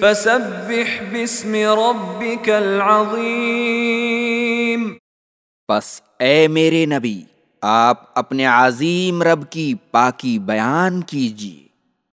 فسبح بسم ربك العظیم پس اے میرے نبی، آپ اپنے عظیم رب کی پاکی بیان کیجیے۔